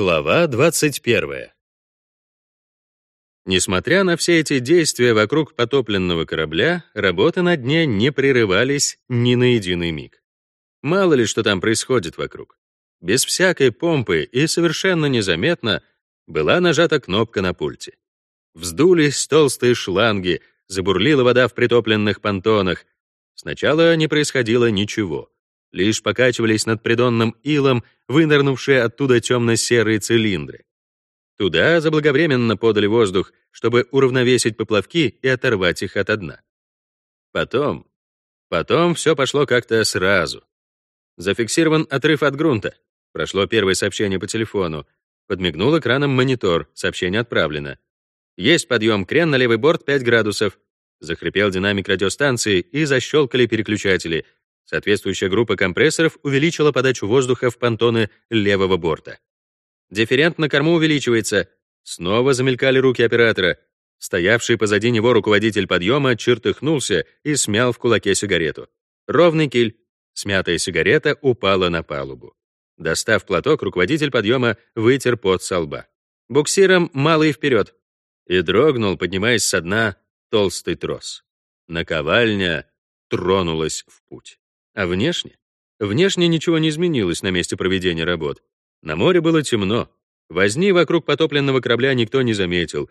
Глава 21. Несмотря на все эти действия вокруг потопленного корабля, работы на дне не прерывались ни на единый миг. Мало ли что там происходит вокруг. Без всякой помпы и совершенно незаметно была нажата кнопка на пульте. Вздулись толстые шланги, забурлила вода в притопленных понтонах. Сначала не происходило ничего. Лишь покачивались над придонным илом вынырнувшие оттуда темно-серые цилиндры. Туда заблаговременно подали воздух, чтобы уравновесить поплавки и оторвать их от дна. Потом, потом все пошло как-то сразу. Зафиксирован отрыв от грунта. Прошло первое сообщение по телефону. Подмигнул экраном монитор, сообщение отправлено. Есть подъем, крен на левый борт 5 градусов. Захрипел динамик радиостанции и защелкали переключатели — Соответствующая группа компрессоров увеличила подачу воздуха в понтоны левого борта. Дифферент на корму увеличивается. Снова замелькали руки оператора. Стоявший позади него руководитель подъема чертыхнулся и смял в кулаке сигарету. Ровный киль. Смятая сигарета упала на палубу. Достав платок, руководитель подъема вытер пот со лба. Буксиром малый вперед. И дрогнул, поднимаясь со дна, толстый трос. Наковальня тронулась в путь. А внешне? Внешне ничего не изменилось на месте проведения работ. На море было темно. Возни вокруг потопленного корабля никто не заметил.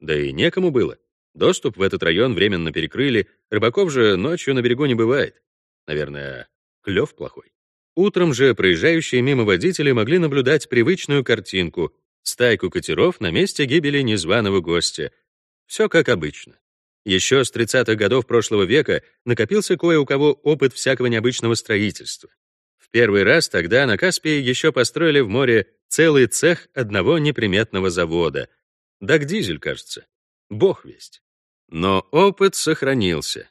Да и некому было. Доступ в этот район временно перекрыли, рыбаков же ночью на берегу не бывает. Наверное, клев плохой. Утром же проезжающие мимо водители могли наблюдать привычную картинку — стайку катеров на месте гибели незваного гостя. Все как обычно. Еще с 30-х годов прошлого века накопился кое у кого опыт всякого необычного строительства. В первый раз тогда на Каспии еще построили в море целый цех одного неприметного завода. Дагдизель, кажется. Бог весть. Но опыт сохранился.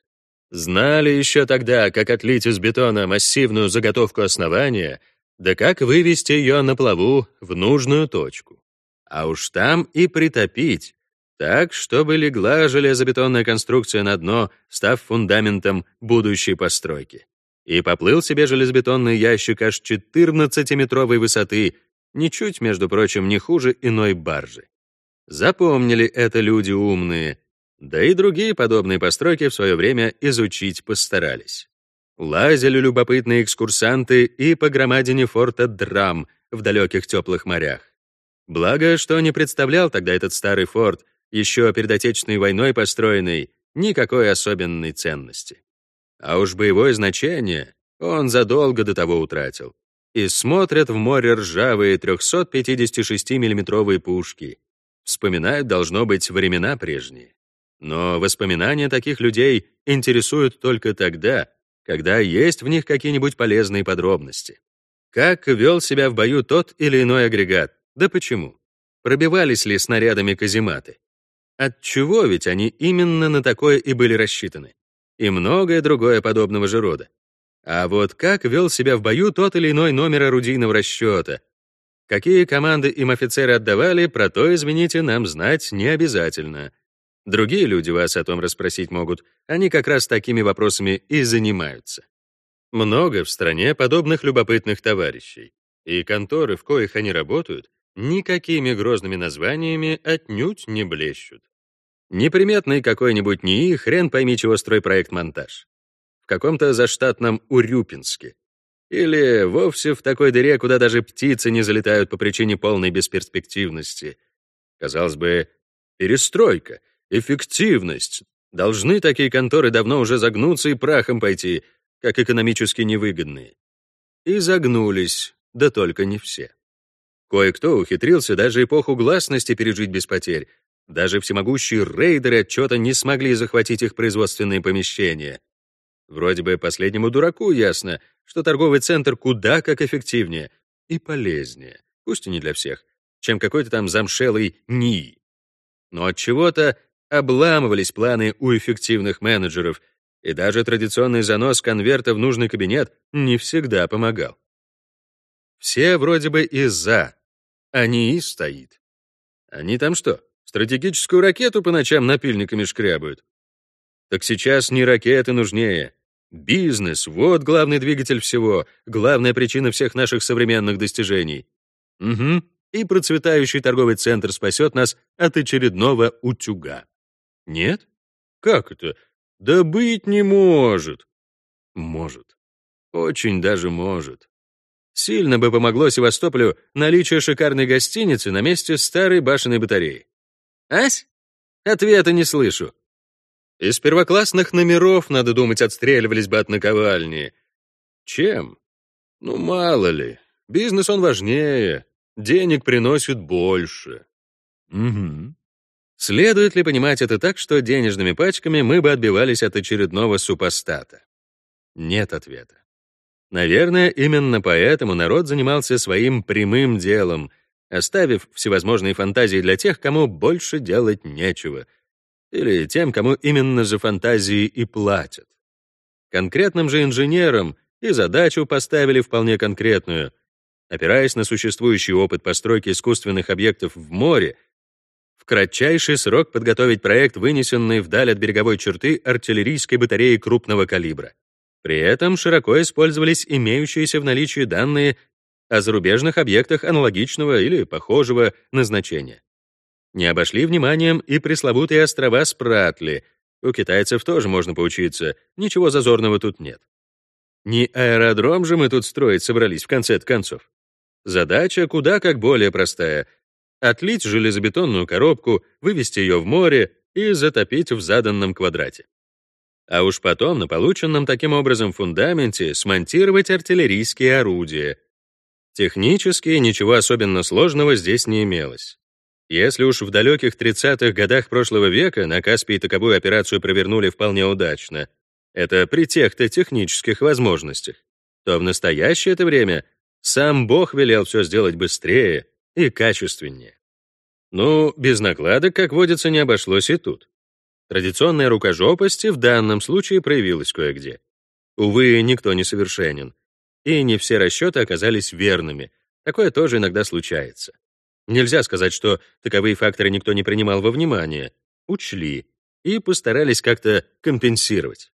Знали еще тогда, как отлить из бетона массивную заготовку основания, да как вывести ее на плаву в нужную точку. А уж там и притопить, так, чтобы легла железобетонная конструкция на дно, став фундаментом будущей постройки. И поплыл себе железобетонный ящик аж 14-метровой высоты, ничуть, между прочим, не хуже иной баржи. Запомнили это люди умные, да и другие подобные постройки в свое время изучить постарались. Лазили любопытные экскурсанты и по громадине форта Драм в далеких теплых морях. Благо, что не представлял тогда этот старый форт — еще перед Отечественной войной построенный, никакой особенной ценности. А уж боевое значение он задолго до того утратил. И смотрят в море ржавые 356 миллиметровые пушки. Вспоминают, должно быть, времена прежние. Но воспоминания таких людей интересуют только тогда, когда есть в них какие-нибудь полезные подробности. Как вел себя в бою тот или иной агрегат, да почему? Пробивались ли снарядами казематы? Отчего ведь они именно на такое и были рассчитаны? И многое другое подобного же рода. А вот как вел себя в бою тот или иной номер орудийного расчета? Какие команды им офицеры отдавали, про то, извините, нам знать не обязательно. Другие люди вас о том расспросить могут, они как раз такими вопросами и занимаются. Много в стране подобных любопытных товарищей, и конторы, в коих они работают, никакими грозными названиями отнюдь не блещут. Неприметный какой-нибудь НИИ, хрен пойми чего стройпроект-монтаж. В каком-то заштатном Урюпинске. Или вовсе в такой дыре, куда даже птицы не залетают по причине полной бесперспективности. Казалось бы, перестройка, эффективность. Должны такие конторы давно уже загнуться и прахом пойти, как экономически невыгодные. И загнулись, да только не все. Кое-кто ухитрился даже эпоху гласности пережить без потерь. Даже всемогущие рейдеры отчета не смогли захватить их производственные помещения. Вроде бы последнему дураку ясно, что торговый центр куда как эффективнее и полезнее, пусть и не для всех, чем какой-то там замшелый НИИ. Но от чего-то обламывались планы у эффективных менеджеров, и даже традиционный занос конверта в нужный кабинет не всегда помогал. Все вроде бы и за, а НИИ стоит. Они там что, стратегическую ракету по ночам напильниками шкрябают? Так сейчас не ракеты нужнее. Бизнес — вот главный двигатель всего, главная причина всех наших современных достижений. Угу, и процветающий торговый центр спасет нас от очередного утюга. Нет? Как это? Да быть не может. Может. Очень даже может. Сильно бы помогло Севастополю наличие шикарной гостиницы на месте старой башенной батареи. Ась? Ответа не слышу. Из первоклассных номеров, надо думать, отстреливались бы от наковальни. Чем? Ну, мало ли. Бизнес он важнее. Денег приносит больше. Угу. Следует ли понимать это так, что денежными пачками мы бы отбивались от очередного супостата? Нет ответа. Наверное, именно поэтому народ занимался своим прямым делом, оставив всевозможные фантазии для тех, кому больше делать нечего, или тем, кому именно за фантазии и платят. Конкретным же инженерам и задачу поставили вполне конкретную. Опираясь на существующий опыт постройки искусственных объектов в море, в кратчайший срок подготовить проект, вынесенный вдаль от береговой черты артиллерийской батареи крупного калибра. При этом широко использовались имеющиеся в наличии данные о зарубежных объектах аналогичного или похожего назначения. Не обошли вниманием и пресловутые острова Спратли. У китайцев тоже можно поучиться, ничего зазорного тут нет. Не аэродром же мы тут строить собрались в конце концов. Задача куда как более простая — отлить железобетонную коробку, вывести ее в море и затопить в заданном квадрате а уж потом на полученном таким образом фундаменте смонтировать артиллерийские орудия. Технически ничего особенно сложного здесь не имелось. Если уж в далеких 30-х годах прошлого века на Каспии таковую операцию провернули вполне удачно, это при тех-то технических возможностях, то в настоящее это время сам Бог велел все сделать быстрее и качественнее. Ну, без накладок, как водится, не обошлось и тут. Традиционная рукожопость в данном случае проявилась кое-где. Увы, никто не совершенен. И не все расчеты оказались верными. Такое тоже иногда случается. Нельзя сказать, что таковые факторы никто не принимал во внимание. Учли и постарались как-то компенсировать.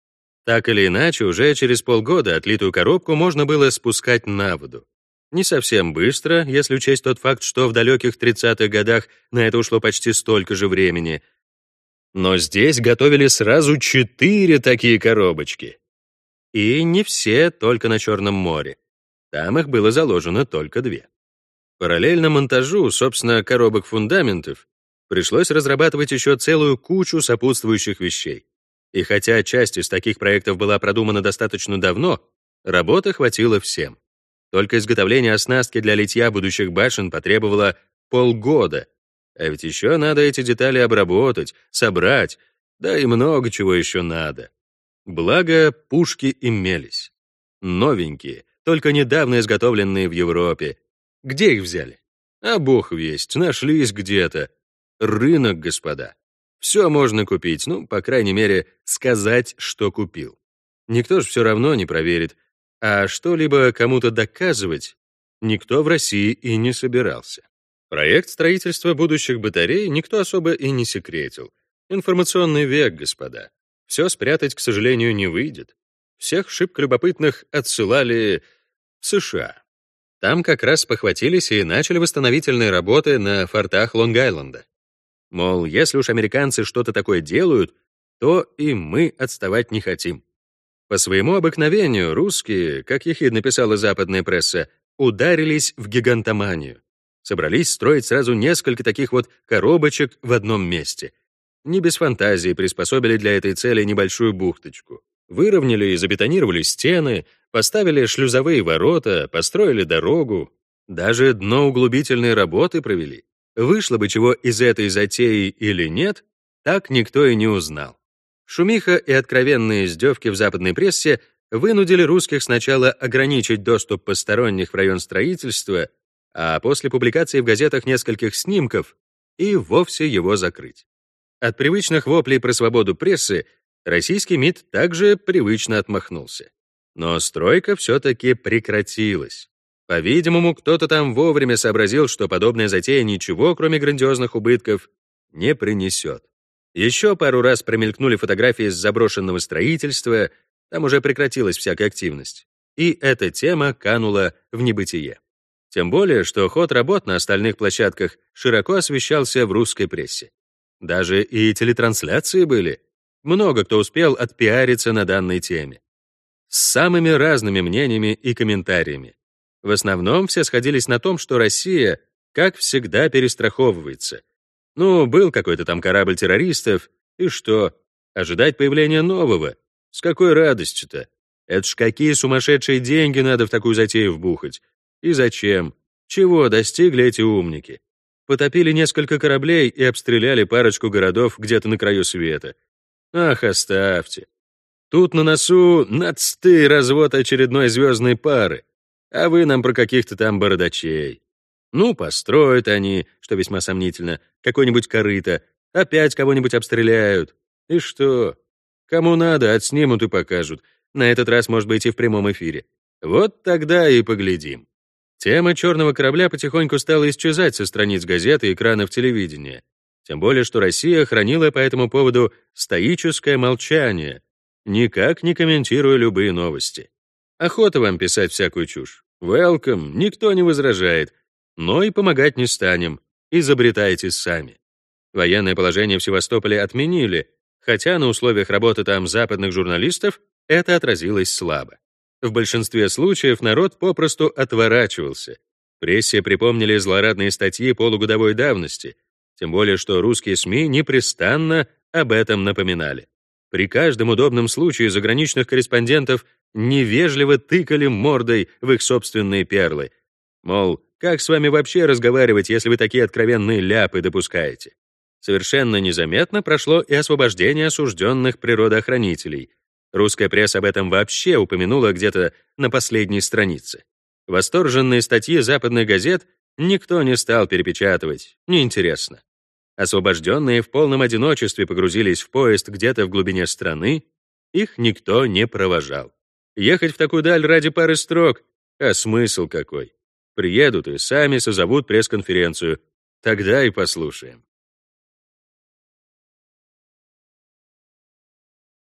Так или иначе, уже через полгода отлитую коробку можно было спускать на воду. Не совсем быстро, если учесть тот факт, что в далеких 30-х годах на это ушло почти столько же времени — но здесь готовили сразу четыре такие коробочки. И не все только на Черном море. Там их было заложено только две. Параллельно монтажу, собственно, коробок фундаментов, пришлось разрабатывать еще целую кучу сопутствующих вещей. И хотя часть из таких проектов была продумана достаточно давно, работы хватило всем. Только изготовление оснастки для литья будущих башен потребовало полгода, а ведь еще надо эти детали обработать, собрать, да и много чего еще надо. Благо, пушки имелись. Новенькие, только недавно изготовленные в Европе. Где их взяли? А бог весть, нашлись где-то. Рынок, господа. Все можно купить, ну, по крайней мере, сказать, что купил. Никто же все равно не проверит. А что-либо кому-то доказывать никто в России и не собирался. Проект строительства будущих батарей никто особо и не секретил. Информационный век, господа. Все спрятать, к сожалению, не выйдет. Всех шибко любопытных отсылали в США. Там как раз похватились и начали восстановительные работы на фортах Лонг-Айленда. Мол, если уж американцы что-то такое делают, то и мы отставать не хотим. По своему обыкновению русские, как ехидно писала западная пресса, ударились в гигантоманию собрались строить сразу несколько таких вот коробочек в одном месте. Не без фантазии приспособили для этой цели небольшую бухточку. Выровняли и забетонировали стены, поставили шлюзовые ворота, построили дорогу, даже дноуглубительные работы провели. Вышло бы чего из этой затеи или нет, так никто и не узнал. Шумиха и откровенные издевки в западной прессе вынудили русских сначала ограничить доступ посторонних в район строительства, а после публикации в газетах нескольких снимков и вовсе его закрыть. От привычных воплей про свободу прессы российский МИД также привычно отмахнулся. Но стройка все-таки прекратилась. По-видимому, кто-то там вовремя сообразил, что подобная затея ничего, кроме грандиозных убытков, не принесет. Еще пару раз промелькнули фотографии с заброшенного строительства, там уже прекратилась всякая активность. И эта тема канула в небытие. Тем более, что ход работ на остальных площадках широко освещался в русской прессе. Даже и телетрансляции были. Много кто успел отпиариться на данной теме. С самыми разными мнениями и комментариями. В основном все сходились на том, что Россия, как всегда, перестраховывается. Ну, был какой-то там корабль террористов, и что? Ожидать появления нового? С какой радостью-то? Это ж какие сумасшедшие деньги надо в такую затею вбухать? И зачем? Чего достигли эти умники? Потопили несколько кораблей и обстреляли парочку городов где-то на краю света. Ах, оставьте. Тут на носу нацты развод очередной звездной пары, а вы нам про каких-то там бородачей. Ну, построят они, что весьма сомнительно, какой-нибудь корыто, опять кого-нибудь обстреляют. И что? Кому надо, отснимут и покажут. На этот раз, может быть, и в прямом эфире. Вот тогда и поглядим. Тема черного корабля потихоньку стала исчезать со страниц газет и экранов телевидения. Тем более, что Россия хранила по этому поводу стоическое молчание, никак не комментируя любые новости. Охота вам писать всякую чушь. Welcome, никто не возражает. Но и помогать не станем. Изобретайте сами. Военное положение в Севастополе отменили, хотя на условиях работы там западных журналистов это отразилось слабо. В большинстве случаев народ попросту отворачивался. Прессе припомнили злорадные статьи полугодовой давности, тем более что русские СМИ непрестанно об этом напоминали. При каждом удобном случае заграничных корреспондентов невежливо тыкали мордой в их собственные перлы. Мол, как с вами вообще разговаривать, если вы такие откровенные ляпы допускаете? Совершенно незаметно прошло и освобождение осужденных природоохранителей, Русская пресса об этом вообще упомянула где-то на последней странице. Восторженные статьи западных газет никто не стал перепечатывать, неинтересно. Освобожденные в полном одиночестве погрузились в поезд где-то в глубине страны, их никто не провожал. Ехать в такую даль ради пары строк, а смысл какой? Приедут и сами созовут пресс-конференцию, тогда и послушаем.